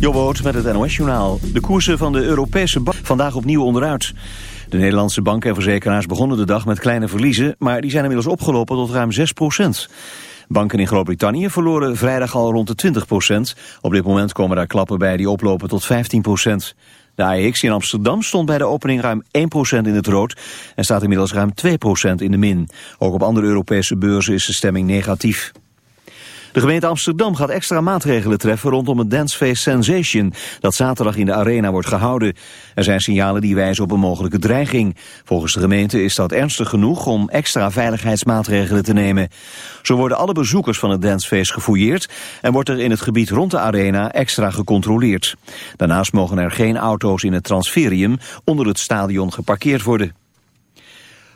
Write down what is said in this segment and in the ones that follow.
Jobboot met het NOS-journaal. De koersen van de Europese bank vandaag opnieuw onderuit. De Nederlandse banken en verzekeraars begonnen de dag met kleine verliezen... maar die zijn inmiddels opgelopen tot ruim 6% Banken in Groot-Brittannië verloren vrijdag al rond de 20% Op dit moment komen daar klappen bij die oplopen tot 15% De AEX in Amsterdam stond bij de opening ruim 1% in het rood... en staat inmiddels ruim 2% in de min. Ook op andere Europese beurzen is de stemming negatief. De gemeente Amsterdam gaat extra maatregelen treffen rondom het dancefeest Sensation dat zaterdag in de arena wordt gehouden. Er zijn signalen die wijzen op een mogelijke dreiging. Volgens de gemeente is dat ernstig genoeg om extra veiligheidsmaatregelen te nemen. Zo worden alle bezoekers van het dancefeest gefouilleerd en wordt er in het gebied rond de arena extra gecontroleerd. Daarnaast mogen er geen auto's in het transferium onder het stadion geparkeerd worden.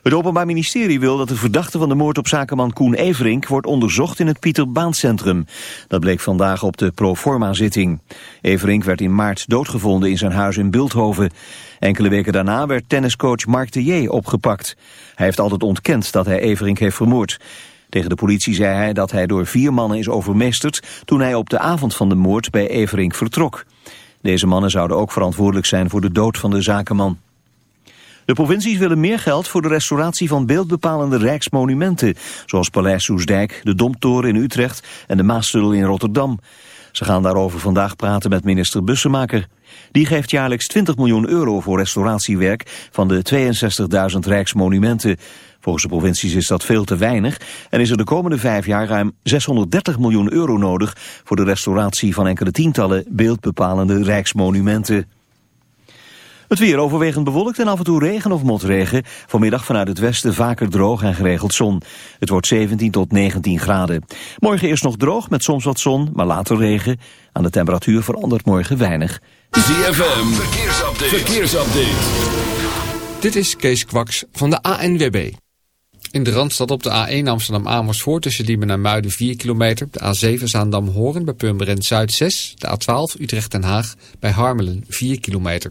Het Openbaar Ministerie wil dat de verdachte van de moord op zakenman Koen Everink wordt onderzocht in het Pieter Baan Centrum. Dat bleek vandaag op de proforma-zitting. Everink werd in maart doodgevonden in zijn huis in Bulthoven. Enkele weken daarna werd tenniscoach Mark de J. opgepakt. Hij heeft altijd ontkend dat hij Everink heeft vermoord. Tegen de politie zei hij dat hij door vier mannen is overmeesterd... toen hij op de avond van de moord bij Everink vertrok. Deze mannen zouden ook verantwoordelijk zijn voor de dood van de zakenman. De provincies willen meer geld voor de restauratie van beeldbepalende rijksmonumenten, zoals Paleis Soesdijk, de Domtoren in Utrecht en de Maastunnel in Rotterdam. Ze gaan daarover vandaag praten met minister Bussemaker. Die geeft jaarlijks 20 miljoen euro voor restauratiewerk van de 62.000 rijksmonumenten. Volgens de provincies is dat veel te weinig en is er de komende vijf jaar ruim 630 miljoen euro nodig voor de restauratie van enkele tientallen beeldbepalende rijksmonumenten. Het weer overwegend bewolkt en af en toe regen of motregen. Vanmiddag vanuit het westen vaker droog en geregeld zon. Het wordt 17 tot 19 graden. Morgen eerst nog droog met soms wat zon, maar later regen. Aan de temperatuur verandert morgen weinig. ZFM, verkeersupdate. verkeersupdate. Dit is Kees Kwaks van de ANWB. In de Randstad op de A1 Amsterdam-Amersfoort tussen Diemen en Muiden 4 kilometer. De A7 Zaandam-Horen bij Purmerend Zuid 6. De A12 Utrecht-Den Haag bij Harmelen 4 kilometer.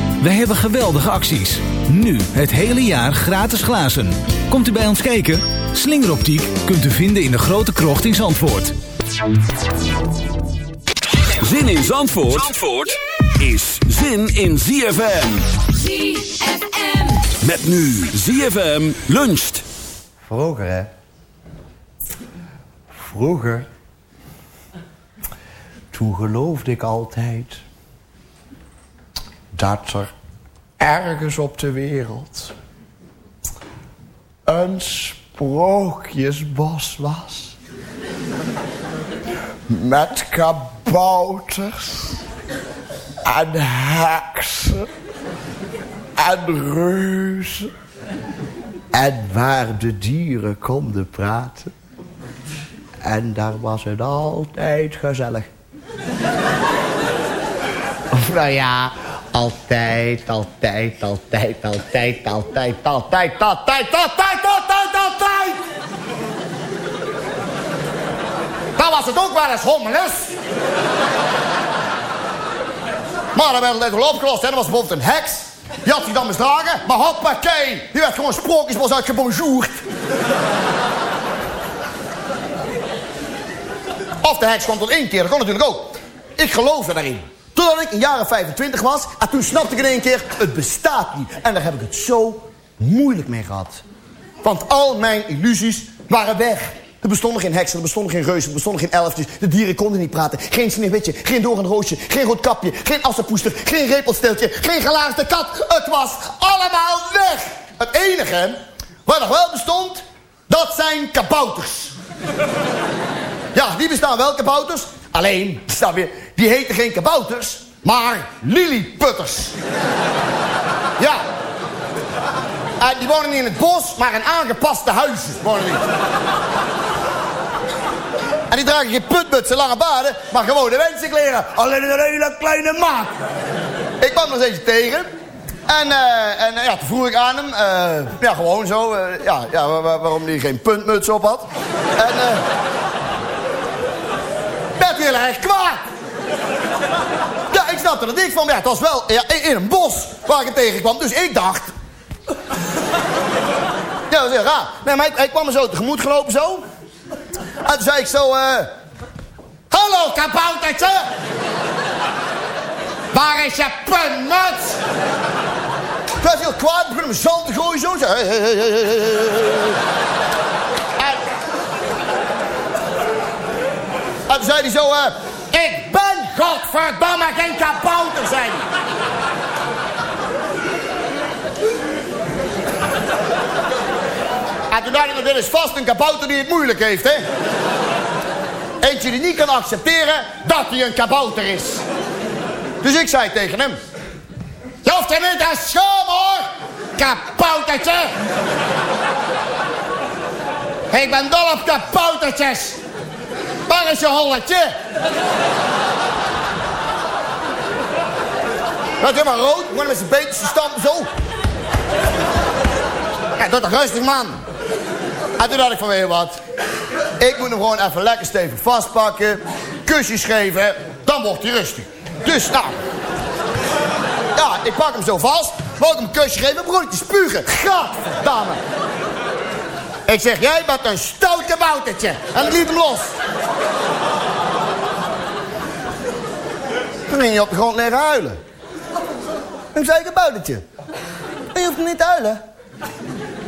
We hebben geweldige acties. Nu het hele jaar gratis glazen. Komt u bij ons kijken? Slingeroptiek kunt u vinden in de grote krocht in Zandvoort. Zin in Zandvoort, Zandvoort is zin in ZFM. ZFM. Met nu ZFM luncht. Vroeger, hè? Vroeger. Toen geloofde ik altijd dat er ergens op de wereld een sprookjesbos was. Met kabouters en heksen en reuzen. En waar de dieren konden praten. En daar was het altijd gezellig. Nou ja, altijd, altijd, altijd, altijd, altijd, altijd, altijd, altijd, altijd, altijd. Dan was het ook wel eens hommeles. Maar dan werd het wel opgelost. En er was bijvoorbeeld een heks. Die had zich dan misdragen, maar hoppakee. Die werd gewoon sprookjesbos uitgebonjourd. Of de heks kwam tot één keer, dat kon natuurlijk ook. Ik geloofde daarin. Totdat ik in jaren 25 was, en toen snapte ik in één keer, het bestaat niet. En daar heb ik het zo moeilijk mee gehad. Want al mijn illusies waren weg. Er bestonden geen heksen, er bestonden geen reuzen, er bestonden geen elfjes. De dieren konden niet praten. Geen sneeuwwitje, geen doornroosje, geen rood kapje, geen assenpoester, geen repelstiltje, geen gelaagde kat. Het was allemaal weg. Het enige wat nog wel bestond, dat zijn kabouters. Ja, die bestaan wel, kabouters. Alleen, snap je, die heten geen kabouters, maar lilliputters. Ja. En die wonen niet in het bos, maar in aangepaste huizen wonen die. En die dragen geen putmutsen, lange baarden, maar gewone wensenkleren. Alleen een hele kleine maat. Ik kwam eens eentje tegen. En, eh, en eh, ja, toen vroeg ik aan hem, eh, ja, gewoon zo, eh, ja, ja, wa- wa- waarom hij geen puntmuts op had. En, eh werd heel erg kwaad. Ja, ik snapte er niks van. Ja, het was wel ja, in een bos waar ik hem tegenkwam. Dus ik dacht... Ja, dat is heel raar. Nee, maar hij, kwam me zo tegemoet gelopen, zo. En toen zei ik zo... eh Hallo, kaboutertje! Waar is je puntmuts? Ik was heel kwaad, ik begon hem zand te gooien zo. Zo, hey, hey, hey, hey, hey, hey. En, en toen zei hij zo... eh ik ben godverdamme geen kabouter, zei hij. En toen dacht ik, dit is vast een kabouter die het moeilijk heeft, hè? Eentje die niet kan accepteren dat hij een kabouter is. Dus ik zei tegen hem... Je hoeft je niet te schamen, hoor! Kaboutertje! Ik ben dol op kaboutertjes! Waar is je holletje? Wat helemaal rood, gewoon met zijn beentjes stampen zo. Ja, dat toch rustig, man. En toen dacht ik van, weet wat? Ik moet hem gewoon even lekker stevig vastpakken. Kusjes geven, dan wordt hij rustig. Dus, nou. Ja, ik pak hem zo vast. Ik hem een kusje geven, begon ik te spugen. Ik zeg, jij bent een stout kaboutertje. En liet hem los. Toen ging hij op de grond liggen huilen. Ik zei, kaboutertje. Je hoeft niet te huilen.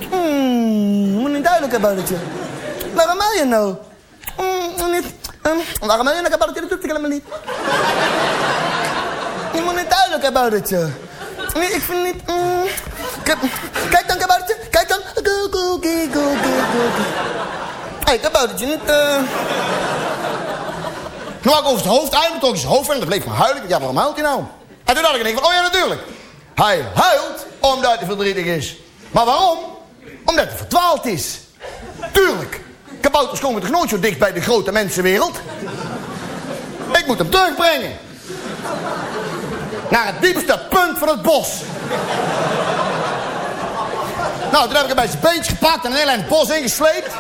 Hmm, je moet niet huilen, kaboutertje. Waarom huil je nou? Hmm, niet. Um, waarom huil je nou, kaboutertje? Dat doet ik helemaal niet. Je moet niet huilen, kaboutertje. Nee, ik vind niet... mm, kijk dan, kaboutertje. Kijk dan. Go, go, go, go, go, go. Hé, kaboutertje, niet... eh toen ik over zijn hoofd uit, trok hij zijn hoofd en dat bleef maar huilen. Ja, waarom huilt hij nou? En toen dacht ik, van, oh ja, natuurlijk. Hij huilt omdat hij verdrietig is. Maar waarom? Omdat hij verdwaald is. Tuurlijk. Kabouters komen toch nooit zo dicht bij de grote mensenwereld? Ik moet hem terugbrengen. Naar het diepste punt van het bos. Nou, toen heb ik hem bij zijn beentje gepakt en een heel eind bos ingesleept.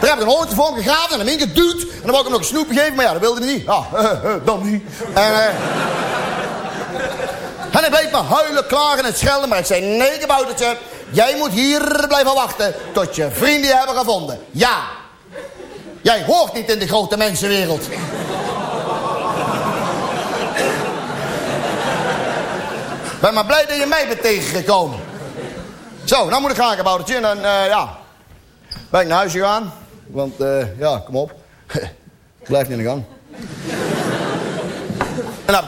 Daar heb ik een hoortje voor gegraven en hem ingeduwd. En dan wou ik hem nog een snoepje geven, maar ja, dat wilde hij niet. Ja, dan niet. En, eh, en hij bleef maar huilen, klagen en schelden. Maar ik zei, nee, kaboutertje, jij moet hier blijven wachten tot je vrienden je hebben gevonden. Ja. Jij hoort niet in de grote mensenwereld. Ben maar blij dat je mij bent tegengekomen. Zo, nou moet ik gaan, kaboutertje. En dan, eh, ja, ben ik naar huis gegaan. Want, eh, ja, kom op. Blijf niet in de gang. En dan...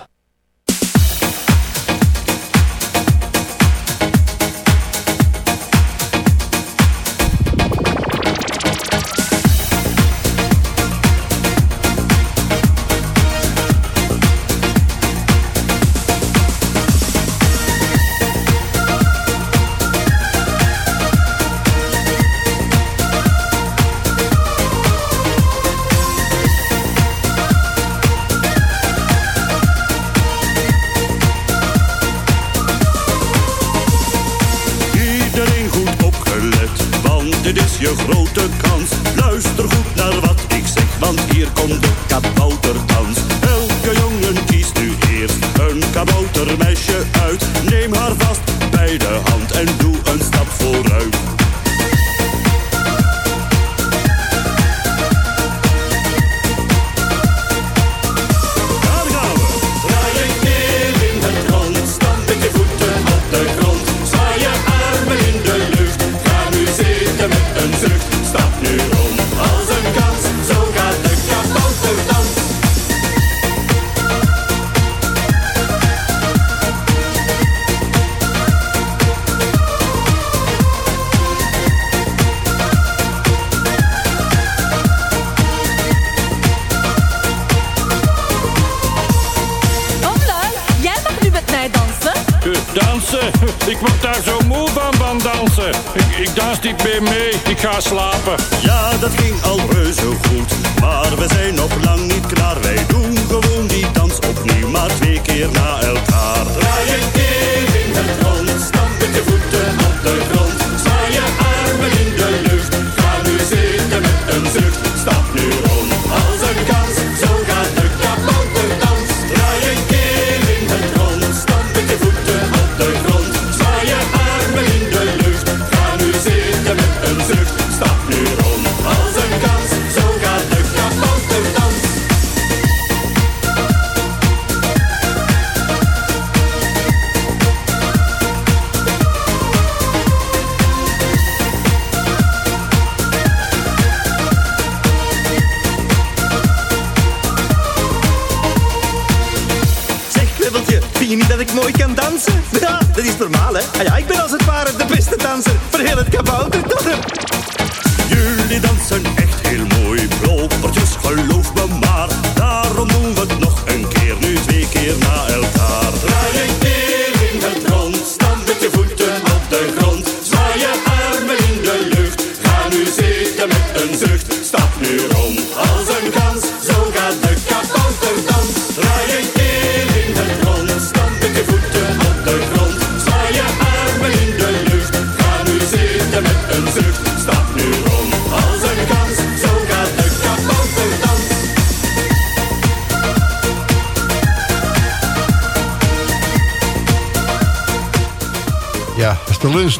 Gooi je armen in de lucht.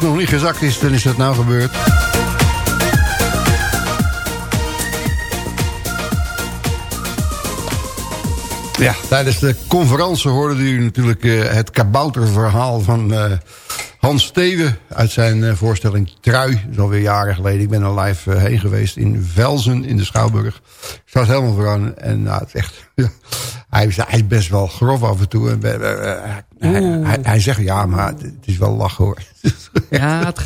nog niet gezakt is, dan is dat nou gebeurd. Ja, tijdens de conferentie hoorde u natuurlijk eh, het kabouterverhaal van eh, Hans Steven uit zijn eh, voorstelling Trui. Dat is alweer jaren geleden. Ik ben er live heen geweest in Velzen in de Schouwburg. Ik zat helemaal vooraan en nou, het echt... Hij, is, hij, is, best wel grof af en toe. Hij, hij, zegt, ja, maar het is wel lachen hoor. Ja, het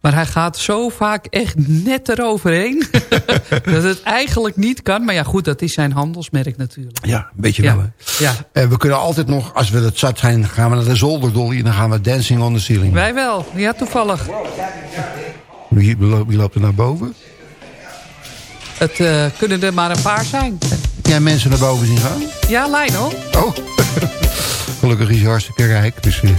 maar hij gaat zo vaak echt net eroverheen... dat het eigenlijk niet kan. Maar ja, goed, dat is zijn handelsmerk natuurlijk. Ja, een beetje wel. Ja. En eh, we kunnen altijd nog, als we het zat zijn... gaan we naar de zolderdolly en dan gaan we dancing on the ceiling. Wij wel, ja, toevallig. Wie, loopt er naar boven? Het eh, kunnen er maar een paar zijn. Jij mensen naar boven zien gaan? Ja, Lionel. Oh. Gelukkig is hij hartstikke rijk. Dus, eh,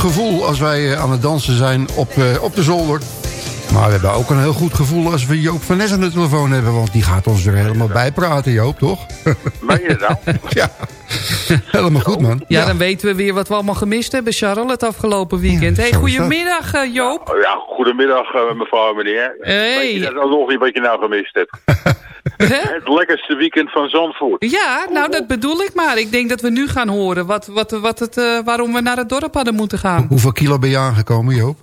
gevoel als wij eh, aan het dansen zijn op, eh, op de zolder. Maar we hebben ook een heel goed gevoel als we Joop van Ness aan de telefoon hebben... want die gaat ons er helemaal bij praten, Joop, toch? Ben je dan? ja, helemaal goed, man. Ja, dan weten we weer wat we allemaal gemist hebben, Charlotte het afgelopen weekend. Hey, goedemiddag, eh, Joop. Ja, goedemiddag, mevrouw en meneer. Hey. Weet je dat niet wat je nou gemist hebt? Het lekkerste weekend van Zandvoort. Ja, nou dat bedoel ik maar. Ik denk dat we nu gaan horen wat, wat, wat het, eh, waarom we naar het dorp hadden moeten gaan. Hoeveel kilo ben je aangekomen, Joop?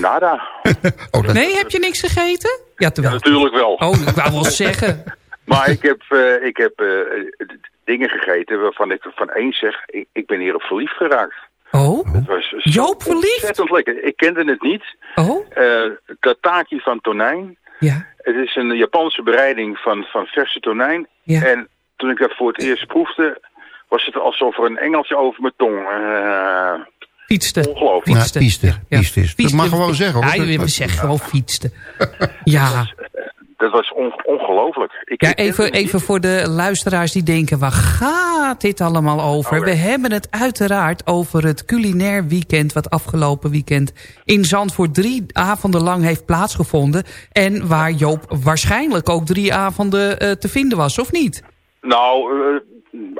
Nada. Oh, dat- Nee, heb je niks gegeten? Ja, natuurlijk wel. Oh, ik wou wel zeggen. Maar ik heb, eh, ik heb eh, dingen gegeten waarvan ik van één zeg, ik, ik ben hierop verliefd geraakt. Oh, Het was Joop verliefd? Ontzettend lekker. Ik kende het niet. oh, Eh tataki van tonijn. Ja. Het is een Japanse bereiding van, van verse tonijn. Ja. En toen ik dat voor het eerst proefde, was het alsof er een engeltje over mijn tong. eh Fietste. ongelooflijk. Ja, Fietste. pieste, Ja, pieste. Dat mag gewoon zeggen, hoor. Ja, we Dat- zeggen gewoon fietste. Ja. Dat was on- ongelooflijk. Ik, Ja, even, even voor de luisteraars die denken, waar gaat dit allemaal over? Oh, We ja. hebben het uiteraard over het culinair weekend... wat afgelopen weekend in Zandvoort drie avonden lang heeft plaatsgevonden. En waar Joop waarschijnlijk ook drie avonden eh, te vinden was, of niet? Nou, eh,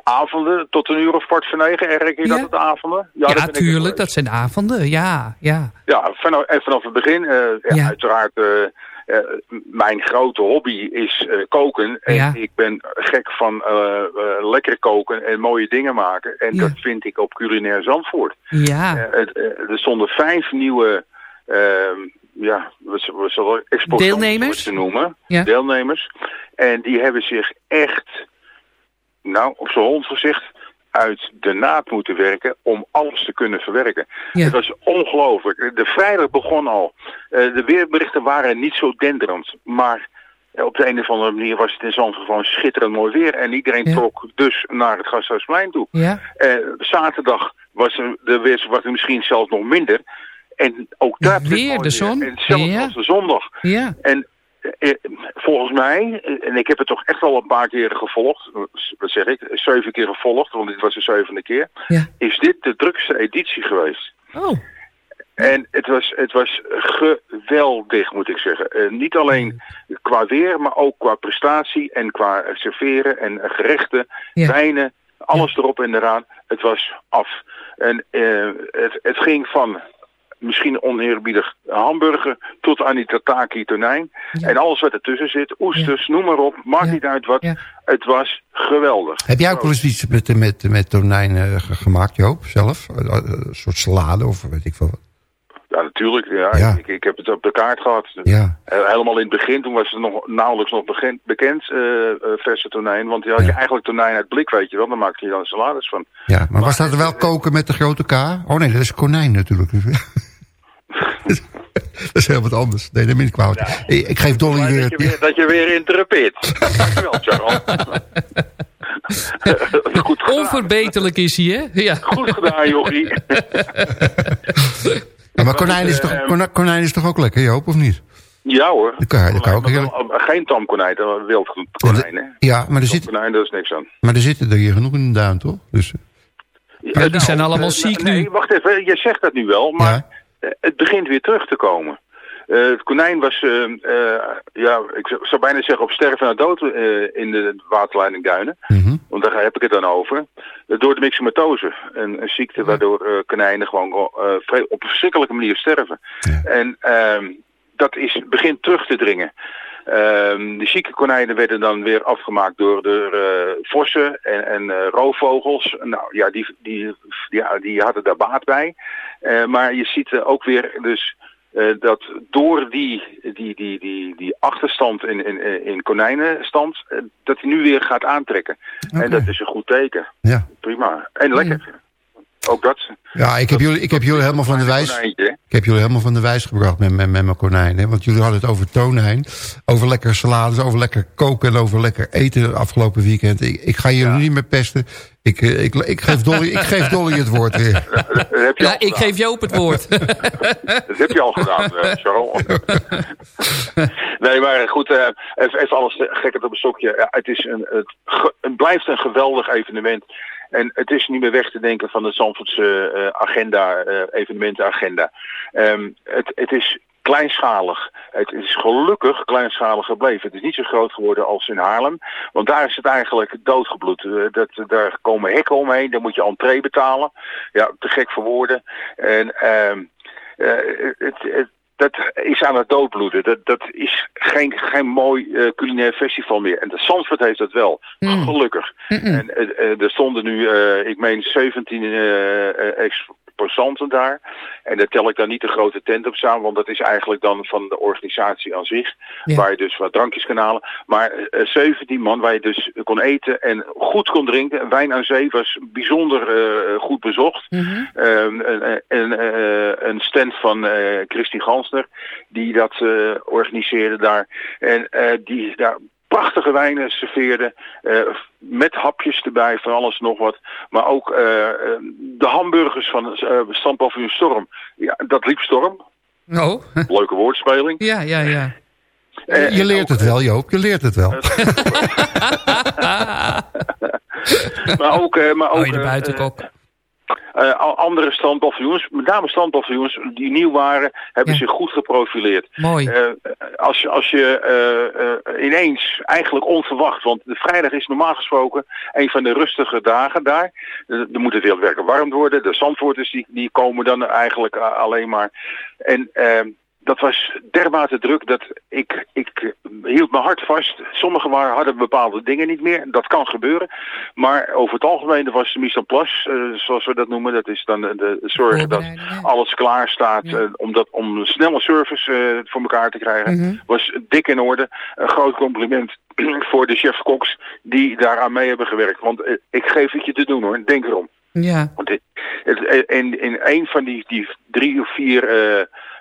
avonden tot een uur of kwart voor negen, erg je Ja. dat het avonden? Ja, ik tuurlijk, dat zijn avonden, ja, ja. Ja, vanaf, en vanaf het begin, eh, ja, Ja. uiteraard, eh, mijn grote hobby is eh, koken. En Ja. ik ben gek van eh, lekker koken en mooie dingen maken. En Ja. dat vind ik op culinair Zandvoort. Ja, het, er stonden vijf nieuwe, ehm, ja, we, we zullen exposants Deelnemers? te noemen, Ja. deelnemers. En die hebben zich echt, nou, op zijn hond gezegd, uit de naad moeten werken om alles te kunnen verwerken. Ja. Het was ongelooflijk. De vrijdag begon al. Eh, de weerberichten waren niet zo denderend, maar eh, op de een of andere manier was het in Zandvoort gewoon schitterend mooi weer. En iedereen Ja. trok dus naar het Gasthuisplein toe. ja, Eh, zaterdag was er, de weer was er misschien zelfs nog minder. En ook daar Weer de zon? En zelfs Ja. als de zondag. ja. En volgens mij, eh, en ik heb het toch echt al een paar keren gevolgd, wat zeg ik, zeven keer gevolgd, want dit was de zevende keer, Ja. is dit de drukste editie geweest. Oh, En het was, het was geweldig, moet ik zeggen. Eh, niet alleen qua weer, maar ook qua prestatie en qua serveren en eh, gerechten, Ja. wijnen, alles erop en eraan. Het was af. En eh, het, het ging van misschien oneerbiedig hamburger tot aan die tataki tonijn. Ja. En alles wat ertussen zit, oesters, noem maar op, maakt Ja. niet uit wat. Ja. Het was geweldig. Heb jij ook wel eens iets met, met, met tonijn eh, ge- gemaakt, Joop, zelf? Eh, eh, Een soort salade of weet ik veel wat? Ja, natuurlijk. Ja. Ja. Ik, ik heb het op de kaart gehad. Ja. Helemaal in het begin, toen was het nog nauwelijks nog begin, bekend, eh, eh, verse tonijn. Want je had je eigenlijk tonijn uit blik, weet je wel. Dan maakte je dan salades van. Ja, maar was dat wel koken met de grote K? Oh nee, dat is konijn natuurlijk. dat is heel wat anders. Nee, dat ben ik kwalijk. Ik, ik geef Dolly Maar weer... dat, je weer, dat je weer interrupeert. Dankjewel, Charles. Goed gedaan. onverbeterlijk is hij, hè? Ja. Goed gedaan, jochie. Ja, maar konijn is, toch, Eh, konijn is toch ook lekker, Joop, of niet? ja hoor. Dat kan, dat kan ook eh, Geen tamkonijn, een wild konijn, hè. Ja, maar er, zit, Tamkonijn, daar is niks aan. maar er zitten er hier genoeg in de duin, toch? Dus, Ja, die zijn allemaal eh, ziek nee, nu. wacht even. Je zegt dat nu wel, maar Ja. eh, het begint weer terug te komen. Eh, het konijn was, eh, eh, ja, ik zou- bijna zeggen op sterven na dood eh, in de waterleiding Duinen. mhm. Want daar heb ik het dan over. Eh, door de myxomatose. Een, een ziekte waardoor eh, konijnen gewoon eh, op een verschrikkelijke manier sterven. En ehm, dat is, begint terug te dringen. Ehm, de zieke konijnen werden dan weer afgemaakt door de eh, vossen en, en eh, roofvogels. Nou ja, die, die, die, die hadden daar baat bij. Eh, maar je ziet ook weer dus dat door die, die, die, die, die achterstand in, in, in konijnenstand, dat hij nu weer gaat aantrekken. En dat is een goed teken. Ja. Prima. En lekker. Ook dat. Ja, ik heb, jullie, ik heb jullie helemaal van de wijs... Konijntje? Ik heb jullie helemaal van de wijs gebracht met, met, met mijn konijn. Hè? Want jullie hadden het over tonijn. Over lekker salades, over lekker koken en over lekker eten afgelopen weekend. Ik, ik ga jullie niet meer pesten. Ik, eh, ik, ik, geef Dolly, ik geef Dolly het woord weer. Dat heb je Ja, ik geef Joop het woord. Dat heb je al gedaan, eh, Charles. nee, maar goed, eh, even, even alles te- gekheid op een stokje. Ja, het, is een, het, het blijft een geweldig evenement. En het is niet meer weg te denken van de Zandvoortse eh, agenda, eh, evenementenagenda. Ehm, het, het is kleinschalig. Het is gelukkig kleinschalig gebleven. Het is niet zo groot geworden als in Haarlem. Want daar is het eigenlijk doodgebloed. Eh, dat, daar komen hekken omheen. Daar moet je entree betalen. Ja, te gek voor woorden. En ehm, eh, het, het, dat is aan het doodbloeden. Dat, dat is geen, geen mooi eh, culinair festival meer. En de Zandvoort heeft dat wel. Gelukkig. En eh, er stonden nu, ik meen, 17 eh, eh, exposanten daar. En daar tel ik dan niet de grote tent op samen, want dat is eigenlijk dan van de organisatie aan zich. Ja. Waar je dus wat drankjes kan halen. Maar eh, 17 man waar je dus kon eten en goed kon drinken. Wijn aan zee was bijzonder eh, goed bezocht. Eh, een stand van eh Christy Gansner, die dat eh, organiseerde daar. En eh, die daar prachtige wijnen serveerde, eh, met hapjes erbij, van alles nog wat. Maar ook eh, eh, de hamburgers van uh, Storm. Ja, dat liep storm. Oh. Leuke woordspeling. Ja, ja, ja. Je leert het wel, Joop. Je leert het wel. maar ook, eh, maar ook Oh, de buitenkok. Eh, andere standpaviljoens, met name standpaviljoens die nieuw waren, hebben zich goed geprofileerd. Mooi. Eh, als, je- als je eh, ineens, eigenlijk onverwacht, want de vrijdag is normaal gesproken een van de rustige dagen daar. Er moet het werken warm worden. De zandvoorters die, die komen dan eigenlijk alleen maar. En eh, dat was dermate druk dat ik, ik hield mijn hart vast. Sommigen waren, hadden bepaalde dingen niet meer. Dat kan gebeuren. Maar over het algemeen was de mise en place, eh, zoals we dat noemen. Dat is dan de, de zorgen dat alles klaar staat. eh, om, dat, om een snelle service eh, voor elkaar te krijgen. Mhm. Was dik in orde. Een groot compliment voor de chef-koks die daaraan mee hebben gewerkt. Want ik geef het je te doen hoor. Denk erom. Ja. Want het, in, in een van die, die drie of vier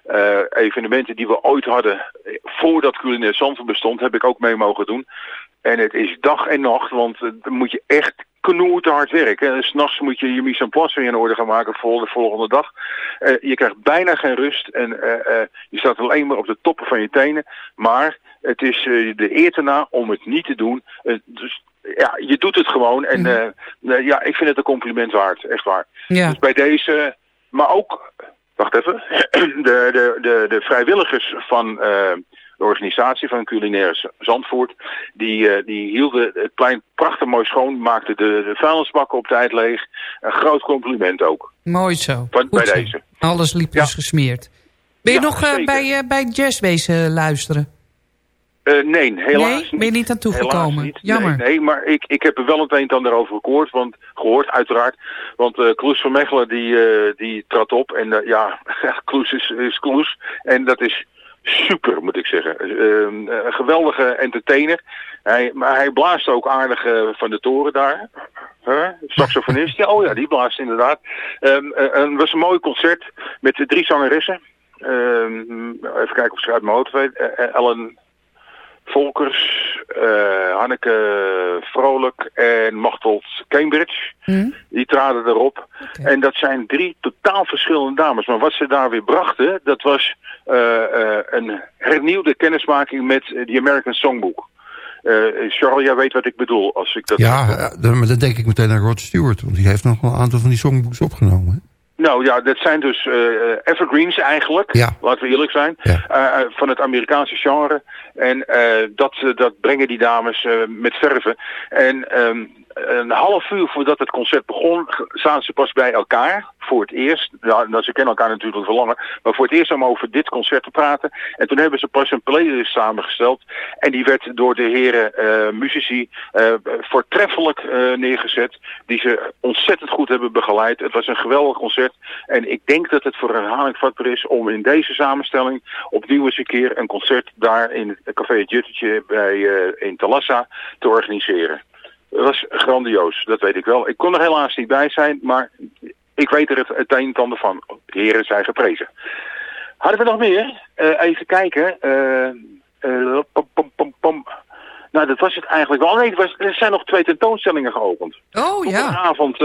eh, evenementen die we ooit hadden, eh, voordat Culinair Zandvoort bestond, heb ik ook mee mogen doen. En het is dag en nacht, want eh, dan moet je echt knoer hard werken. En s'nachts moet je je mise en place weer in orde gaan maken voor de volgende dag. Je krijgt bijna geen rust en je staat alleen maar op de toppen van je tenen. Maar het is de eer te na om het niet te doen. Dus ja, je doet het gewoon. En eh, ja, ik vind het een compliment waard, echt waar. Ja. Dus bij deze, maar ook, wacht even, de, de, de, de vrijwilligers van eh, de organisatie van Culinaire Z- Zandvoort, die, eh, die hielden het plein prachtig mooi schoon, maakten de, de vuilnisbakken op tijd leeg. Een groot compliment ook, Mooi zo. van, bij zo. deze. Alles liep dus gesmeerd. Ben je Ja, nog eh, bij, bij Jazz wezen luisteren? Eh, nee, helaas Nee? Ben je niet aan toegekomen? Niet. Jammer. Nee, nee, maar ik, ik heb er wel het een en ander over gehoord, want, gehoord uiteraard. Want eh Kloes van Mechelen die, eh, die trad op en ja, Kloes is, is Kloes. En dat is super, moet ik zeggen. Een geweldige entertainer. Hij, maar hij blaast ook aardig van de toren daar. Huh? Saxofonist, ja, oh ja, die blaast inderdaad. Ehm, het was een mooi concert met drie zangeressen. Ehm, even kijken of ze uit mijn hoofd weet. Ellen Volkers, eh, Hanneke Vrolijk en Machteld Cambridge. Die traden erop. En dat zijn drie totaal verschillende dames. Maar wat ze daar weer brachten, dat was eh, eh, een hernieuwde kennismaking met die American Songbook. Eh, Charles, jij weet wat ik bedoel als ik dat... Ja, dan, maar dan denk ik meteen aan Rod Stewart. Want die heeft nog wel een aantal van die songbooks opgenomen. hè? Nou ja, dat zijn dus eh, evergreens eigenlijk, Ja. laten we eerlijk zijn, eh, eh, van het Amerikaanse genre. En eh, dat, dat brengen die dames met verven. En ehm, een half uur voordat het concert begon, zaten ze pas bij elkaar voor het eerst. Nou, ze kennen elkaar natuurlijk wel langer, maar voor het eerst om over dit concert te praten. En toen hebben ze pas een playlist samengesteld. En die werd door de heren eh, muzici eh, voortreffelijk eh, neergezet. Die ze ontzettend goed hebben begeleid. Het was een geweldig concert. En ik denk dat het voor herhaling vatbaar is om in deze samenstelling opnieuw eens een keer een concert daar in het Café Juttetje bij, in Talassa te organiseren. Het was grandioos, dat weet ik wel. Ik kon er helaas niet bij zijn, maar ik weet er het, het een en het ander van. De heren zijn geprezen. Hadden we nog meer? Eh, even kijken. Eh, pom, pom, pom, pom. Nou, dat was het eigenlijk wel. Nee, was, er zijn nog twee tentoonstellingen geopend. Oh Op ja. een avond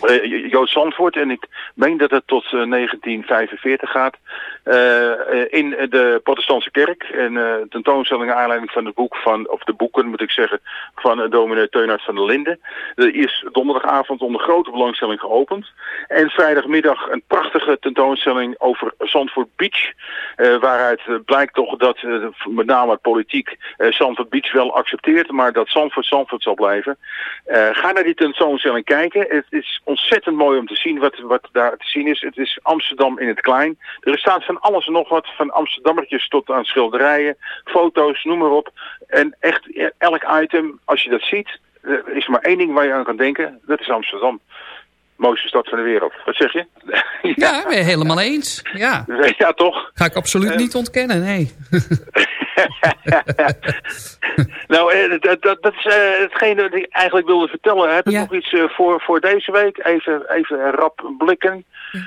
eh, eh, Joods Zandvoort. En ik meen dat het tot eh, 1945 gaat. eh, eh, in de protestantse kerk. En eh tentoonstelling aanleiding van het boek van, of de boeken moet ik zeggen, van uh, dominee Teunhard van der Linden. Is donderdagavond onder grote belangstelling geopend. En vrijdagmiddag een prachtige tentoonstelling over Zandvoort Beach. eh, waaruit eh, blijkt toch dat eh, met name het politiek eh, Zandvoort Beach wel accepteert. Maar dat Zandvoort Zandvoort zal blijven. Eh, ga naar die tentoonstelling kijken. Het is ontzettend mooi om te zien wat, wat daar te zien is. Het is Amsterdam in het klein. Er staat van alles en nog wat. Van Amsterdammertjes tot aan schilderijen, foto's, noem maar op. En echt eh, elk item, als je dat ziet, er is maar één ding waar je aan kan denken. Dat is Amsterdam. Mooiste stad van de wereld. Wat zeg je? Ja, ben je helemaal eens. Ja. Ja, toch? Ga ik absoluut Eh. niet ontkennen, nee. nou, eh, dat, dat, dat is eh, hetgene wat ik eigenlijk wilde vertellen. Heb ik nog iets eh, voor, voor deze week? Even, even rap blikken.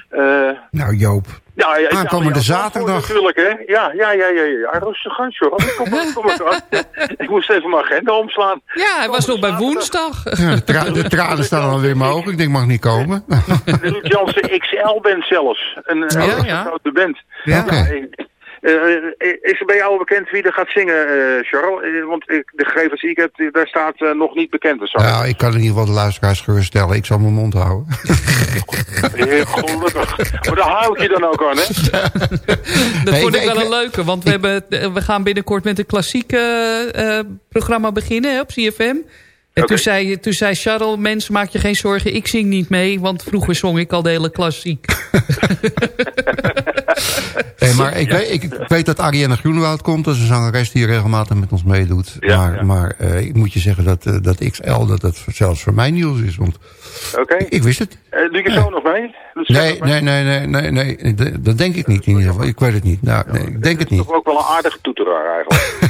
Eh, Nou Joop, ja, ja, Aankomende ja, zaterdag. Natuurlijk, hè? Ja, ja, ja, ja. ja. Rustig aan, joh. Kom maar, kom maar. ik moest even mijn agenda omslaan. Ja, hij was nog bij woensdag. ja, de, tra- de tranen staan alweer in mijn ogen. Ik denk, mag niet komen. De Ruud Jansen XL-band zelfs. Een Ja, grote band. Ja. Eh, eh, is er bij jou al bekend wie er gaat zingen, eh, Charles? Want ik, de gegevens die ik heb, daar staat nog niet bekend. Dus Nou, ik kan in ieder geval de luisteraars geruststellen. Ik zal mijn mond houden. Heel gelukkig. Maar daar hou ik je dan ook aan, hè? Dat Nee, vond ik ik- wel een leuke, want we, hebben, we gaan binnenkort met een klassiek eh, eh, programma beginnen op CFM. En toen, zei, toen zei Charles, mensen maak je geen zorgen, ik zing niet mee, want vroeger zong ik al de hele klassiek. Nee, maar ik, weet, ik, ik weet dat Ariane Groenewoud komt. Dat is een zangeres die regelmatig met ons meedoet. maar maar eh, ik moet je zeggen dat, eh, dat XL, dat dat zelfs voor mij nieuws is. Want ik wist het. Eh, doe ik zo nog mee? Nee, nee, nee, nee, nee, nee. Dat denk ik niet in ieder geval. Ik weet het niet. Nou, nee, ik denk het niet. Toch ook wel een aardige toeteraar eigenlijk.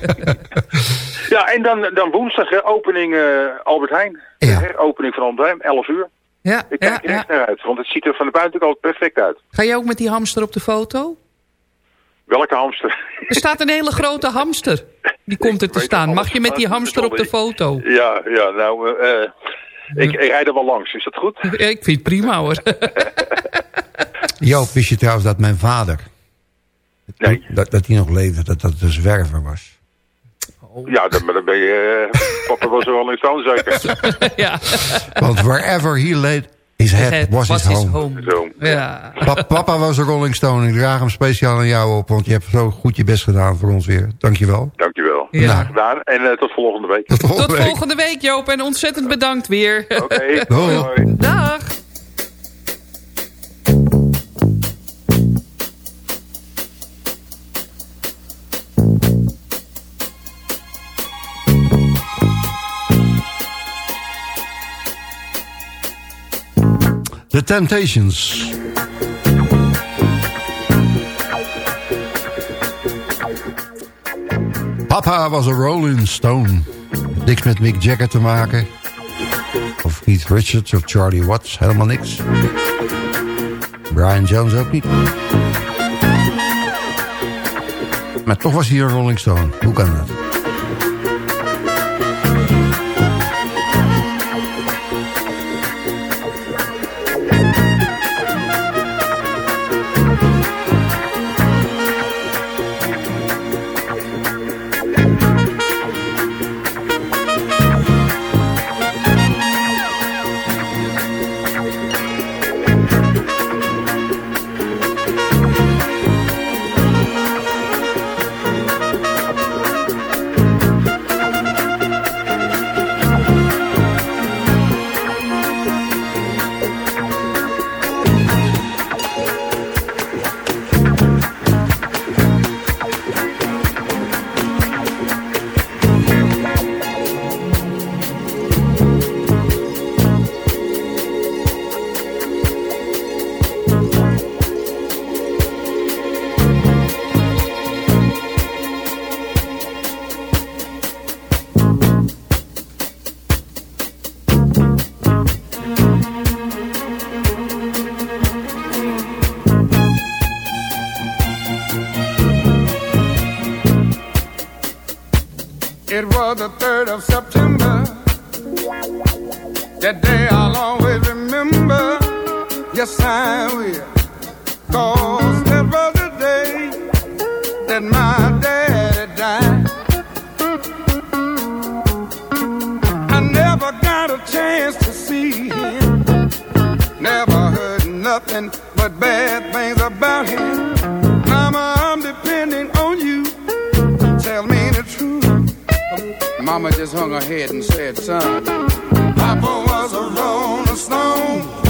ja, en dan, dan woensdag opening Albert Heijn. De heropening van Albert Heijn, 11 uur. Ja, Ik kijk er echt naar uit, want het ziet er van de buitenkant perfect uit. Ga jij ook met die hamster op de foto? Welke hamster? Er staat een hele grote hamster. Die komt er te staan. Mag je met die hamster op de foto? Ja, ja, nou, eh, eh, ik, ik rijd er wel langs. Is dat goed? Ik vind het prima hoor. Joop, wist je trouwens dat mijn vader... Dat, dat hij nog leefde, dat dat een zwerver was. Ja, dan, maar dan ben je... eh, papa was er wel in stand zeker. ja. Want wherever he laid his head was, his home. Zo. Ja. Pa- papa was een Rolling Stone. Ik draag hem speciaal aan jou op, want je hebt zo goed je best gedaan voor ons weer. Dankjewel. Dankjewel. Ja. Graag gedaan. En eh, tot volgende week. Tot volgende Tot week. volgende week Joop en ontzettend bedankt weer. Oké. Dag. Temptations. Papa was een Rolling Stone. Niks met Mick Jagger te maken. Of Keith Richards of Charlie Watts. Helemaal niks. Brian Jones ook niet. Maar toch was hij een Rolling Stone. Hoe kan dat? Mama just hung her head and said, son, Papa was a rolling stone.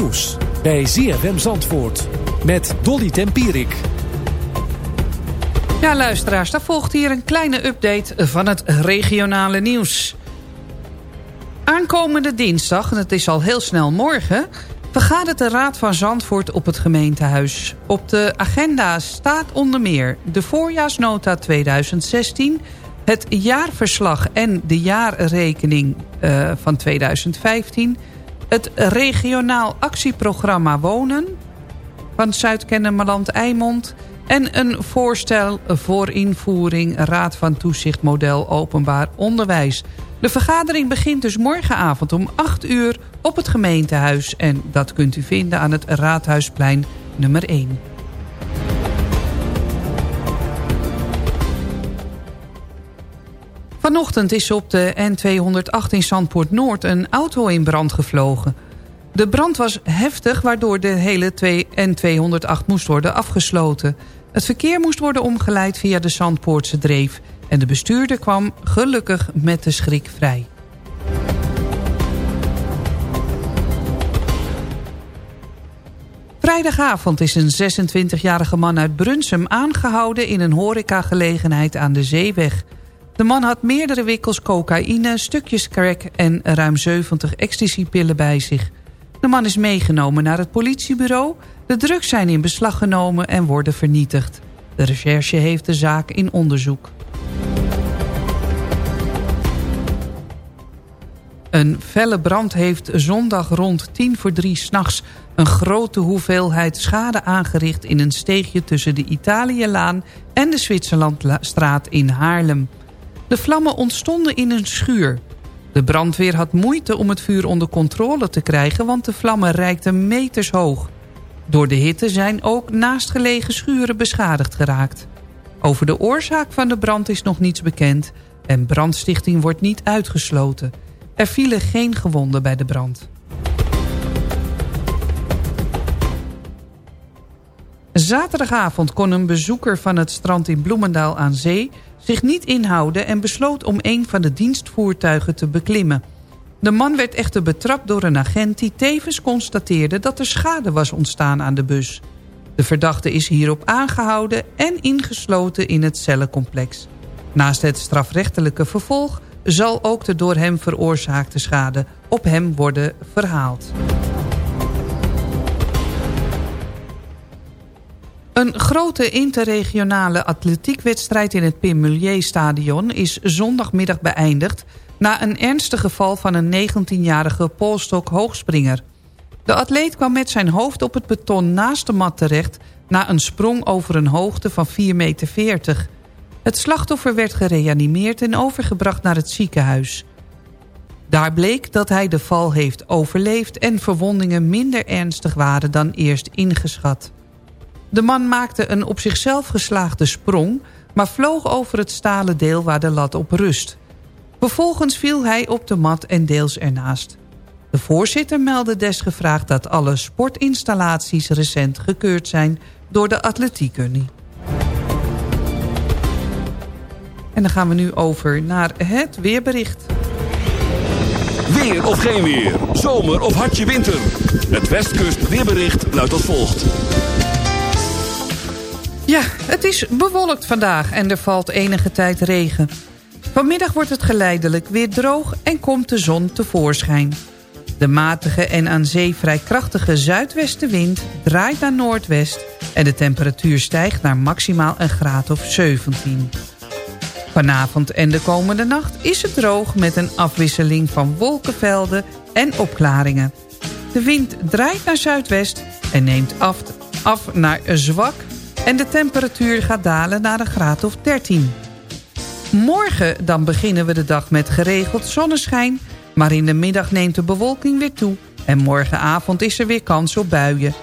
nieuws bij ZFM Zandvoort met Dolly Tempierik. Ja, luisteraars, daar volgt hier een kleine update van het regionale nieuws. Aankomende dinsdag, en het is al heel snel morgen... vergadert de Raad van Zandvoort op het gemeentehuis. Op de agenda staat onder meer de voorjaarsnota 2016... het jaarverslag en de jaarrekening eh, van 2015 het regionaal actieprogramma Wonen van Zuid-Kennemerland-Eimond... en een voorstel voor invoering Raad van toezicht model Openbaar Onderwijs. De vergadering begint dus morgenavond om 8 uur op het gemeentehuis... en dat kunt u vinden aan het Raadhuisplein nummer 1. Vanochtend is op de N208 in Zandpoort Noord een auto in brand gevlogen. De brand was heftig waardoor de hele N208 moest worden afgesloten. Het verkeer moest worden omgeleid via de Zandpoortse dreef... en de bestuurder kwam gelukkig met de schrik vrij. Vrijdagavond is een 26-jarige man uit Brunsum aangehouden... in een horecagelegenheid aan de Zeeweg. De man had meerdere wikkels cocaïne, stukjes crack... en ruim 70 ecstasypillen bij zich. De man is meegenomen naar het politiebureau. De drugs zijn in beslag genomen en worden vernietigd. De recherche heeft de zaak in onderzoek. Een felle brand heeft zondag rond 10 voor 3 s'nachts... een grote hoeveelheid schade aangericht in een steegje... tussen de Italiëlaan en de Zwitserlandstraat in Haarlem. De vlammen ontstonden in een schuur. De brandweer had moeite om het vuur onder controle te krijgen... want de vlammen reikten meters hoog. Door de hitte zijn ook naastgelegen schuren beschadigd geraakt. Over de oorzaak van de brand is nog niets bekend... en brandstichting wordt niet uitgesloten. Er vielen geen gewonden bij de brand. Zaterdagavond kon een bezoeker van het strand in Bloemendaal aan zee zich niet inhouden en besloot om een van de dienstvoertuigen te beklimmen. De man werd echter betrapt door een agent die tevens constateerde dat er schade was ontstaan aan de bus. De verdachte is hierop aangehouden en ingesloten in het cellencomplex. Naast het strafrechtelijke vervolg zal ook de door hem veroorzaakte schade op hem worden verhaald. Een grote interregionale atletiekwedstrijd in het Pim Stadion is zondagmiddag beëindigd na een ernstig geval van een 19-jarige polstok hoogspringer. De atleet kwam met zijn hoofd op het beton naast de mat terecht na een sprong over een hoogte van 4,40 meter. Het slachtoffer werd gereanimeerd en overgebracht naar het ziekenhuis. Daar bleek dat hij de val heeft overleefd en verwondingen minder ernstig waren dan eerst ingeschat. De man maakte een op zichzelf geslaagde sprong... maar vloog over het stalen deel waar de lat op rust. Vervolgens viel hij op de mat en deels ernaast. De voorzitter meldde desgevraagd dat alle sportinstallaties recent gekeurd zijn door de Atletiekunie. En dan gaan we nu over naar het weerbericht. Weer of geen weer. Zomer of hartje winter. Het Westkust weerbericht luidt als volgt. Ja, het is bewolkt vandaag en er valt enige tijd regen. Vanmiddag wordt het geleidelijk weer droog en komt de zon tevoorschijn. De matige en aan zee vrij krachtige zuidwestenwind draait naar noordwest... en de temperatuur stijgt naar maximaal een graad of 17. Vanavond en de komende nacht is het droog met een afwisseling van wolkenvelden en opklaringen. De wind draait naar zuidwest en neemt af, af naar zwak... en de temperatuur gaat dalen naar een graad of 13. Morgen dan beginnen we de dag met geregeld zonneschijn... maar in de middag neemt de bewolking weer toe... en morgenavond is er weer kans op buien.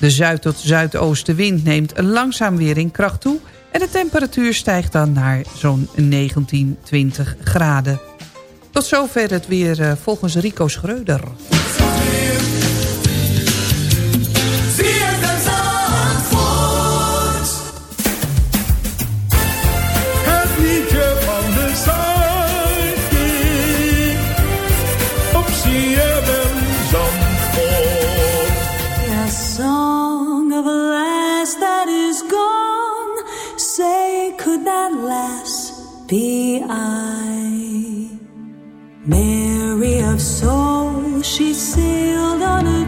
De zuid- tot zuidoostenwind neemt langzaam weer in kracht toe... en de temperatuur stijgt dan naar zo'n 19, 20 graden. Tot zover het weer eh, volgens Rico Schreuder. Be I? Mary of soul, she sailed on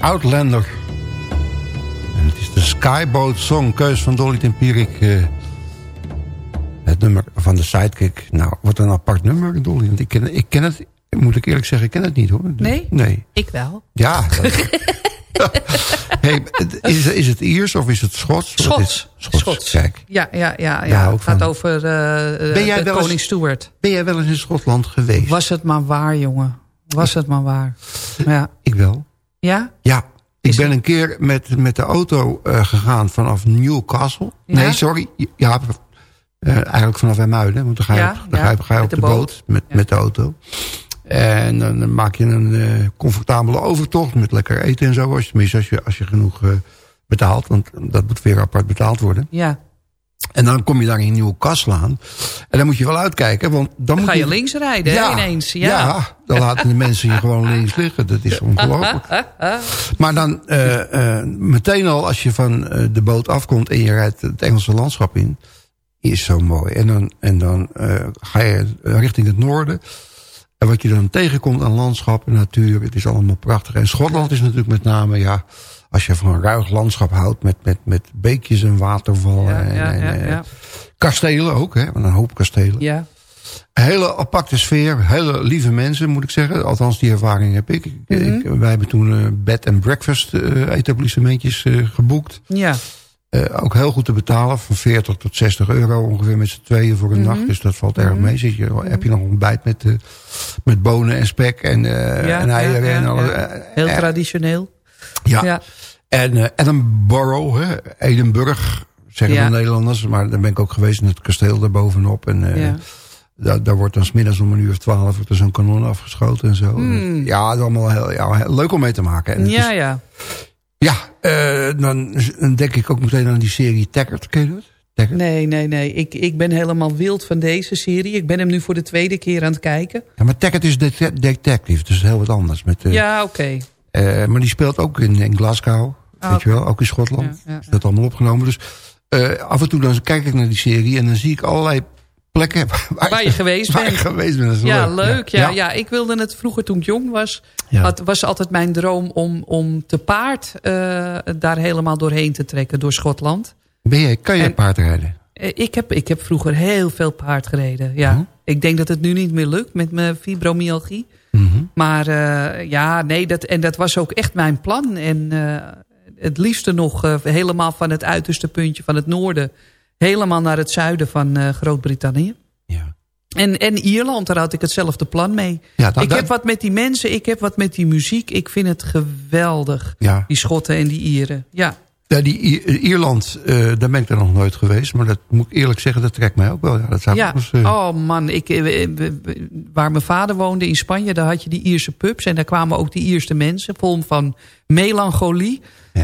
Outlander. En het is de Skyboat Song, keus van Dolly Tempierik. eh het nummer van de Sidekick. Nou, wat een apart nummer, Dolly. Want ik ken, ik ken het, moet ik eerlijk zeggen, ik ken het niet hoor. Nee? Nee. Ik wel. Ja. hey, is, is het Iers of is het Schots? Schots. is- Schots. Kijk. Ja, ja, ja, ja. het gaat van. over eh, Ben jij wel eens- koning Stuart. Ben jij wel eens in Schotland geweest? Was het maar waar, jongen. Was het maar waar. Ja. Ik wel. Ja? Ja, ik ben een keer met, met de auto eh, gegaan vanaf Newcastle. Ja? Nee, sorry. Ja, eh, eigenlijk vanaf Hermuiden. Want dan ga je, Ja, op, dan ja, ga je, ga je op de de boot, boot. met, met de auto. En dan maak je een eh, comfortabele overtocht met lekker eten en zo. Als, tenminste, als je, als je genoeg betaalt. Want dat moet weer apart betaald worden. Ja. En dan kom je daar in Newcastle aan. En dan moet je wel uitkijken. Want dan, Dan moet ga je links rijden ineens. Ja. ja, dan laten de mensen je gewoon links liggen. Dat is ongelooflijk. Maar dan eh, eh, meteen al als je van eh, de boot afkomt en je rijdt het Engelse landschap in, is zo mooi. En dan, en dan ga je richting het noorden. En wat je dan tegenkomt aan landschap en natuur, het is allemaal prachtig. En Schotland is natuurlijk met name, ja, als je van een ruig landschap houdt met, met, met beekjes en watervallen. Ja, ja, en, ja, en. Kastelen ook, hè, een hoop kastelen. Ja. Hele aparte sfeer, hele lieve mensen moet ik zeggen. Althans, die ervaring heb ik. Ik- Mhm. ik- wij hebben toen eh, bed and breakfast eh, etablissementjes eh, geboekt. Ja. Ook heel goed te betalen, van 40 tot 60 euro ongeveer met z'n tweeën voor een Mhm. nacht. Dus dat valt erg Mhm. mee. Zit je, heb je nog ontbijt met, met bonen en spek en, en eieren. en alle, Heel traditioneel. ja. Ja. En eh, Edinburgh, hè, Edinburgh, zeggen de Nederlanders. Maar daar ben ik ook geweest in het kasteel daarbovenop. En eh, Ja. daar, daar wordt dan smiddags om een uur of twaalf wordt er zo'n kanon afgeschoten en zo. Hmm. Ja, het is allemaal heel, ja, heel leuk om mee te maken. En Ja, is- ja. ja eh, dan, dan denk ik ook meteen aan die serie Taggart. Ken je dat? Taggart? Nee, nee, nee. Ik, ik ben helemaal wild van deze serie. Ik ben hem nu voor de tweede keer aan het kijken. Ja, maar Taggart is det- detective, dus heel wat anders. Met, ja, oké. Maar die speelt ook in, in Glasgow, weet je wel, ook in Schotland. Ja, ja, Is dat allemaal opgenomen. Dus eh, af en toe dan kijk ik naar die serie en dan zie ik allerlei plekken waar, Waar je geweest waar bent. je geweest bent. Dat is Ja, leuk. Ja, Ja. ja. ik wilde het vroeger toen ik jong was. Ja. Het was altijd mijn droom om, om te paard eh, daar helemaal doorheen te trekken, door Schotland. Ben jij, kan je En- paardrijden? Eh, Ik heb, ik heb vroeger heel veel paard gereden. Ja. Ik denk dat het nu niet meer lukt met mijn fibromyalgie. Maar eh, ja, nee, dat, en dat was ook echt mijn plan. En eh, het liefste nog eh, helemaal van het uiterste puntje van het noorden... helemaal naar het zuiden van Groot-Brittannië. En, en Ierland, daar had ik hetzelfde plan mee. Ja, dat- ik dat- heb wat met die mensen, ik heb wat met die muziek. Ik vind het geweldig, Ja. die Schotten en die Ieren. Ja, Ja, die I- Ierland, eh, daar ben ik er nog nooit geweest. Maar dat moet ik eerlijk zeggen, dat trekt mij ook wel. Ja, dat zou ja. eens, eh, oh man, ik, eh, eh, waar mijn vader woonde in Spanje... daar had je die Ierse pubs en daar kwamen ook die Ierse mensen... vol van melancholie.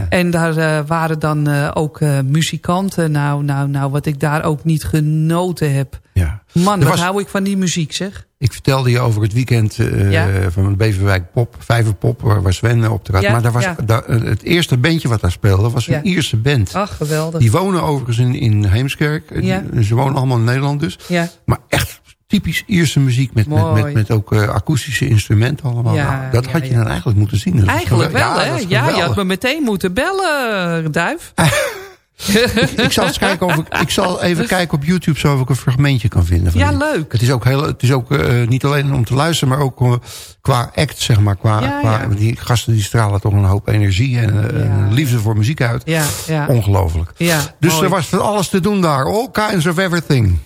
En daar eh, waren dan eh, ook eh, muzikanten. Nou, nou, nou, wat ik daar ook niet genoten heb. Ja. Man, Er wat was- hou ik van die muziek, zeg. Ik vertelde je over het weekend Ja. van Beverwijk Pop, Vijverpop, waar, waar Sven eh, optrad. Ja, maar daar was, daar, het eerste bandje wat daar speelde was een. Ierse band. Ach, geweldig. Die wonen overigens in, in Heemskerk. Ze wonen allemaal in Nederland dus. Ja. Maar echt typisch Ierse muziek met, met, met, met ook eh, akoestische instrumenten allemaal. Ja, Nou, dat ja, had je ja. dan eigenlijk moeten zien. Dat Eigenlijk wel, hè? Ja, je had me meteen moeten bellen, Duif. ik, zal eens kijken of ik, ik zal even kijken op YouTube zo of ik een fragmentje kan vinden. Van Ja, die. leuk. Het is ook, heel, het is ook eh, niet alleen om te luisteren, maar ook eh, qua act, zeg maar. Qua, Ja, qua, ja. want Die gasten die stralen toch een hoop energie en liefde voor muziek uit. Ja, ja. Ongelooflijk. Ja, Dus mooi. er was van alles te doen daar. All kinds of everything.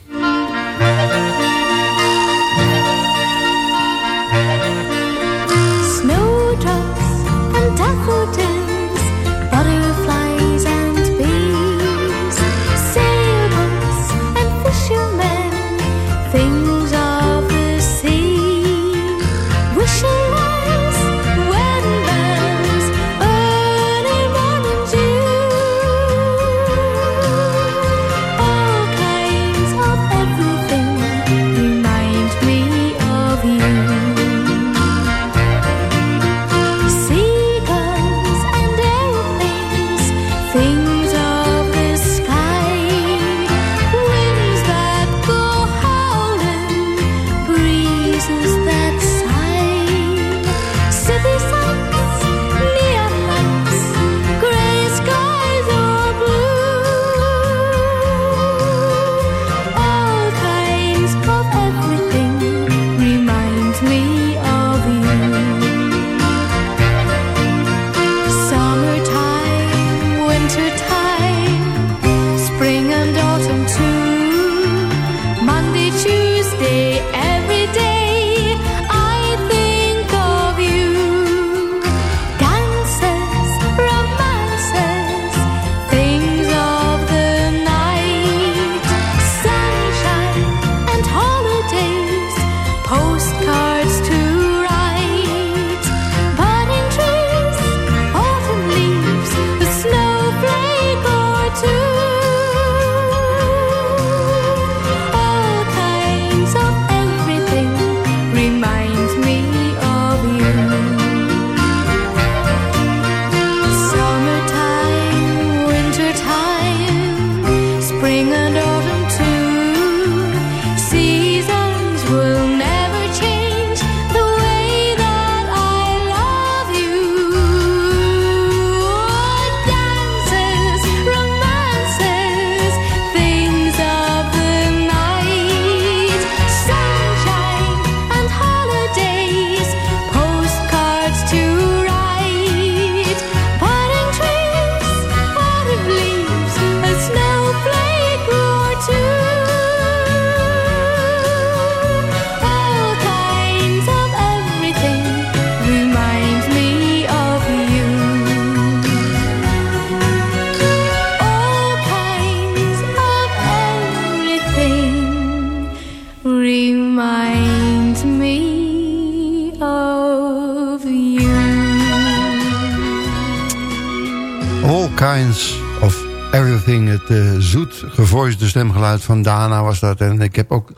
Stemgeluid van Dana was dat. En ik heb ook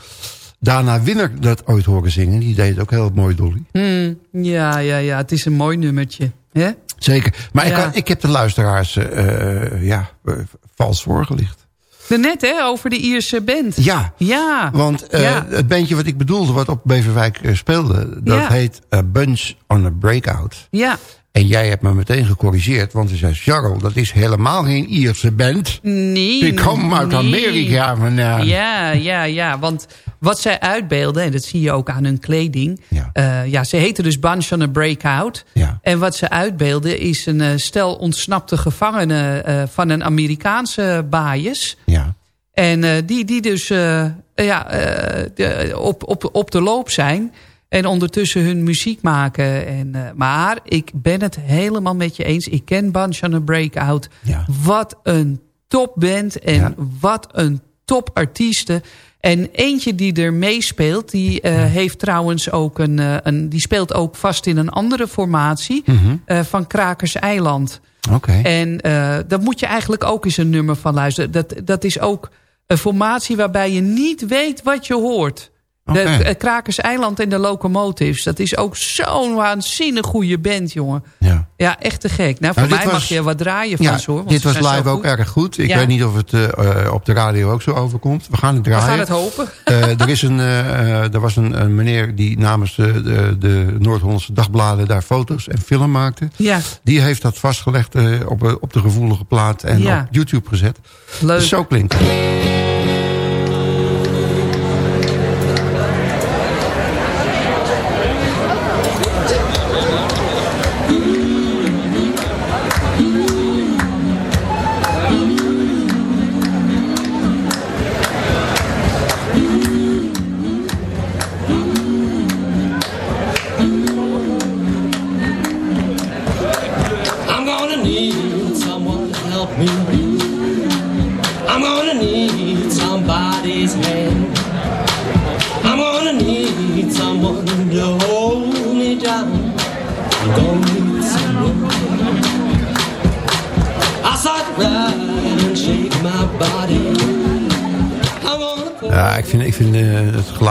Dana Winner dat ooit horen zingen. Die deed het ook heel mooi, Dolly. Hmm, ja, ja, ja, het is een mooi nummertje. Hè? Zeker. Maar ik, ik heb de luisteraars eh, eh, ja, eh, vals voorgelicht. Net, hè, over de Ierse band. Ja. Ja. Want ja. het bandje wat ik bedoelde, wat op Beverwijk speelde... dat Ja. heet A Bunch on a Breakout. Ja. En jij hebt me meteen gecorrigeerd, want ze zei... Charles, dat is helemaal geen Ierse band. Nee. Die komen uit nee. Amerika vandaan. Ja, ja, ja. Want wat zij uitbeelden, en dat zie je ook aan hun kleding. Ja, ja ze heten dus Bunch on a Breakout. Ja. En wat ze uitbeelden is een eh, stel ontsnapte gevangenen eh, van een Amerikaanse baaiers. Ja. En eh, die, die dus eh, ja, eh, op, op, op de loop zijn. En ondertussen hun muziek maken. En, eh, maar ik ben het helemaal met je eens. Ik ken Bunch on a Breakout. Wat een topband. En wat een topartiesten. En eentje die er meespeelt, die eh, heeft trouwens ook een, eh, een... die speelt ook vast in een andere formatie Mhm. van Krakers Eiland. Oké. En eh daar moet je eigenlijk ook eens een nummer van luisteren. Dat, dat is ook een formatie waarbij je niet weet wat je hoort. De eh, Krakers Eiland en de Locomotives. Dat is ook zo'n waanzinnig goede band, jongen. Ja. Ja, echt te gek. Nou, voor Nou, mij was- mag je wat draaien van Ja, ze, hoor. want dit was zo live ook erg goed. Ik Ja. weet niet of het eh, eh, op de radio ook zo overkomt. We gaan het We draaien. gaan het hopen. Eh, er, is een, er was een, een meneer die namens de, de, de Noord-Hollandse dagbladen daar foto's en film maakte. Ja. Die heeft dat vastgelegd op, op de gevoelige plaat en op YouTube gezet. Leuk. Dus zo klinkt het.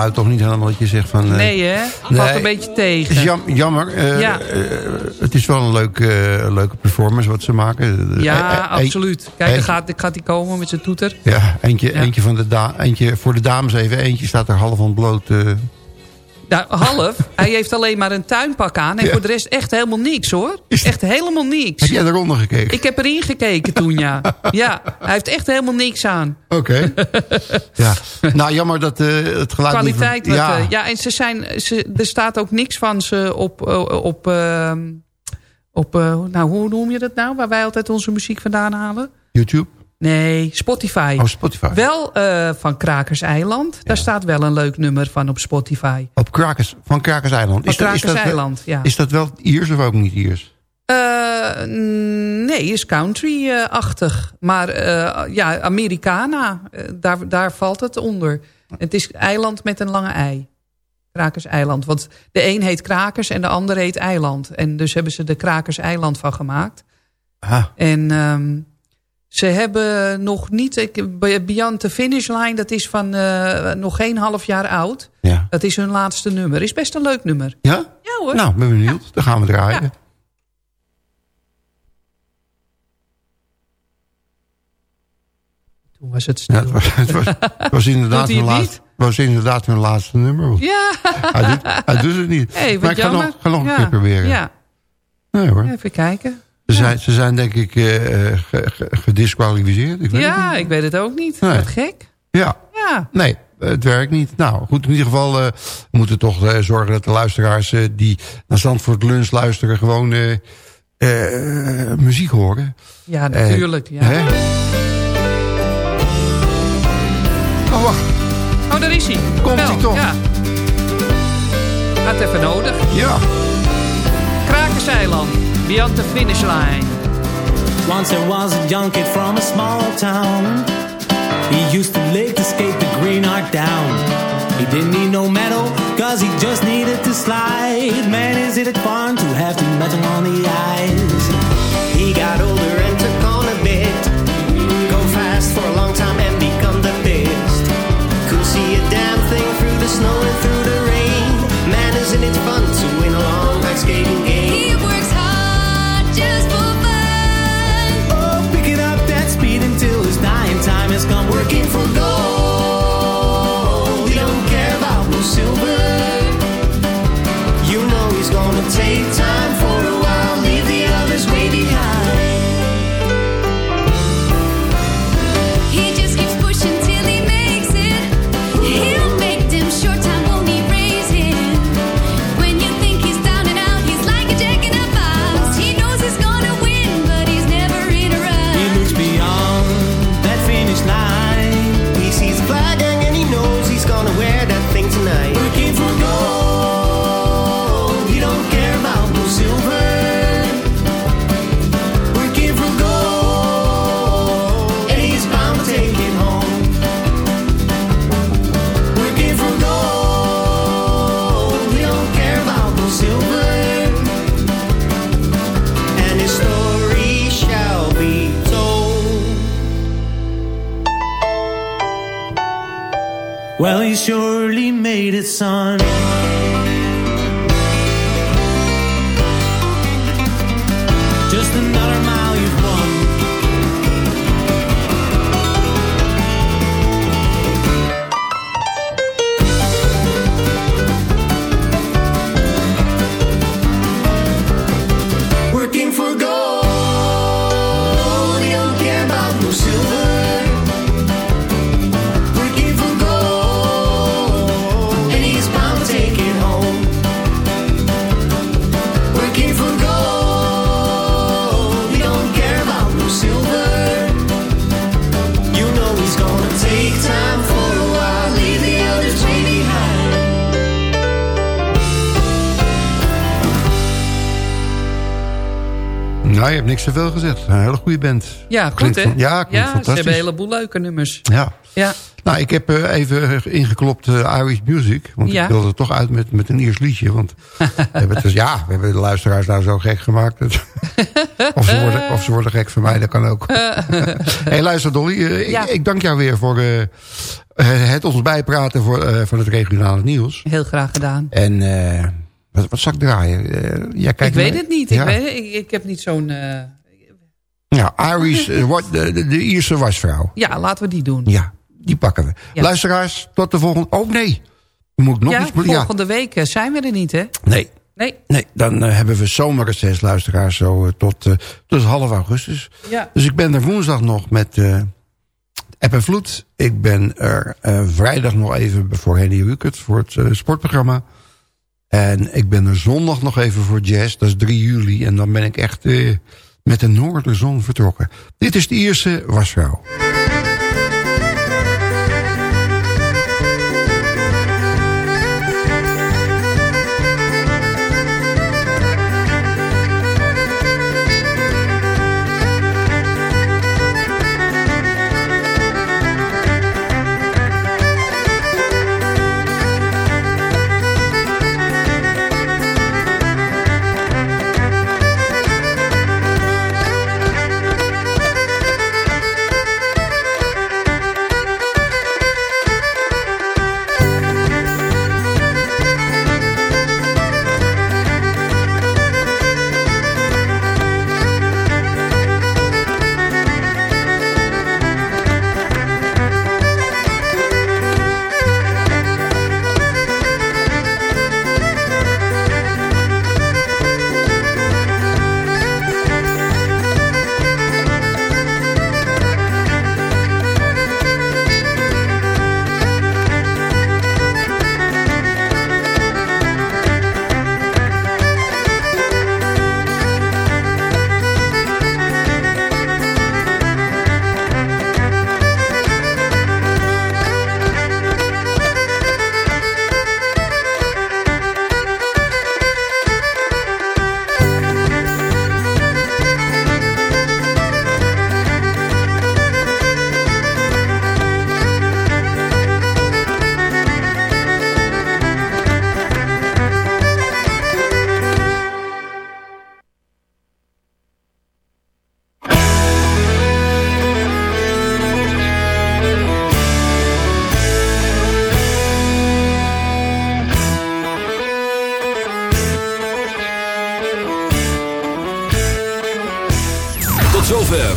Geluid toch niet helemaal dat je zegt van... eh, Nee, hè? Valt een beetje tegen. Het is jam- jammer. eh, Ja. eh, het is wel een leuk, leuke performance wat ze maken. Ja, absoluut. Kijk, dan gaat, gaat hij komen met zijn toeter. Ja, eentje, Ja. Eentje, van de eentje voor de dames even. Eentje staat er half ontbloot. eh Nou, half. Hij heeft alleen maar een tuinpak aan. En Ja. voor de rest echt helemaal niks, hoor. Echt helemaal niks. Heb jij eronder gekeken? Ik heb erin gekeken toen, ja. Ja, hij heeft echt helemaal niks aan. Oké. ja. Nou, jammer dat eh, het geluid Kwaliteit. niet... wat, ja. eh, ja, en ze zijn, ze, er staat ook niks van ze op... eh, op, ehm, op nou, hoe noem je dat nou? Waar wij altijd onze muziek vandaan halen? YouTube? Nee, Spotify. Oh, Spotify. Wel eh, van Krakers Eiland. Daar staat wel een leuk nummer van op Spotify. Op Krakers, van Krakers Eiland. Van is dat, is dat, wel- ja. Is dat wel Iers of ook niet Iers? Eh, nee, is country-achtig. Maar eh, ja, Americana, daar, daar valt het onder. Het is eiland met een lange ei. Krakers Eiland. Want de een heet Krakers en de ander heet Eiland. En dus hebben ze de Krakers Eiland van gemaakt. Ah. En ehm, ze hebben nog niet... Ik, Beyond the Finish Line, dat is van eh, nog geen half jaar oud. Ja. Dat is hun laatste nummer. Is best een leuk nummer. Ja? Ja hoor. Nou, ben benieuwd. Dan gaan we draaien. Toen was het stil. het, was, het, was, het was inderdaad hun laatste, was inderdaad hun laatste nummer. Ja. Hij, doet, hij doet het niet. Hey, maar ik ga nog, ga nog een Ja. keer proberen. Ja. Nee hoor. Even kijken. Ze, zijn, ze zijn denk ik eh, eh, ge- ge- gedisqualificeerd. Ik weet het Ja, ik weet het ook niet. Nee. Wat gek. Ja. Ja. Nee, het werkt niet. Nou, goed, in ieder geval eh, we moeten toch zorgen dat de luisteraars die naar Zandvoort Lunch luisteren gewoon muziek horen. Ja, natuurlijk. ja. hè? Oh, wacht. Oh, daar is hij. Komt hij toch? Ja. Gaat even nodig. Ja. Krakerseiland. Beyond the finish line. Once there was a young kid from a small town. He used to live to skate the green arc down. He didn't need no medal, cause he just needed to slide. Man, is it fun to have to metal on the ice. He got older and took on a bit. Go fast for a long time and become the best. Couldn't see a damn thing through the snow and through Well, he surely made it, son. Just another mile you've won. Working for gold, you don't care about no silver. Nou, je hebt niks te veel gezegd. Een hele goede band. Ja, goed hè? ja, ja ze fantastisch. hebben een heleboel leuke nummers. Ja. Ja. Nou, ik heb eh, even ingeklopt eh, Irish Music. Want Ja. ik wilde er toch uit met, met een Iers liedje. Want we hebben dus, ja, we hebben de luisteraars nou zo gek gemaakt. of, ze worden, of ze worden gek van mij, dat kan ook. hey, luister Dolly, eh, Ja. ik, ik dank jou weer voor het ons bijpraten voor, van het regionale nieuws. Heel graag gedaan. En wat, wat ik draaien? Eh, jij kijkt ik weet naar- het niet. Ja. Ik, weet, ik, ik heb niet zo'n... eh, Ja, Irish, eh, de, de, de Ierse wasvrouw. ja, laten we die doen. Ja, die pakken we. Ja. Luisteraars, tot de volgende... Oh nee, moet ik nog ja, iets... Ja, volgende week zijn we er niet, hè? nee. Nee. Nee, dan hebben we zomerreces, luisteraars, zo tot, tot half augustus. Ja. Dus ik ben er woensdag nog met App en Vloed. Ik ben er vrijdag nog even voor Henny Rukert, voor het sportprogramma. En ik ben er zondag nog even voor jazz, dat is 3 juli. En dan ben ik echt eh, met de noorderzon vertrokken. Dit is de Ierse wasvrouw.